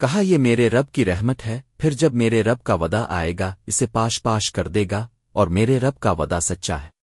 کہا، یہ میرے رب کی رحمت ہے، پھر جب میرے رب کا ودا آئے گا، اسے پاش پاش کر دے گا، اور میرے رب کا ودا سچا ہے۔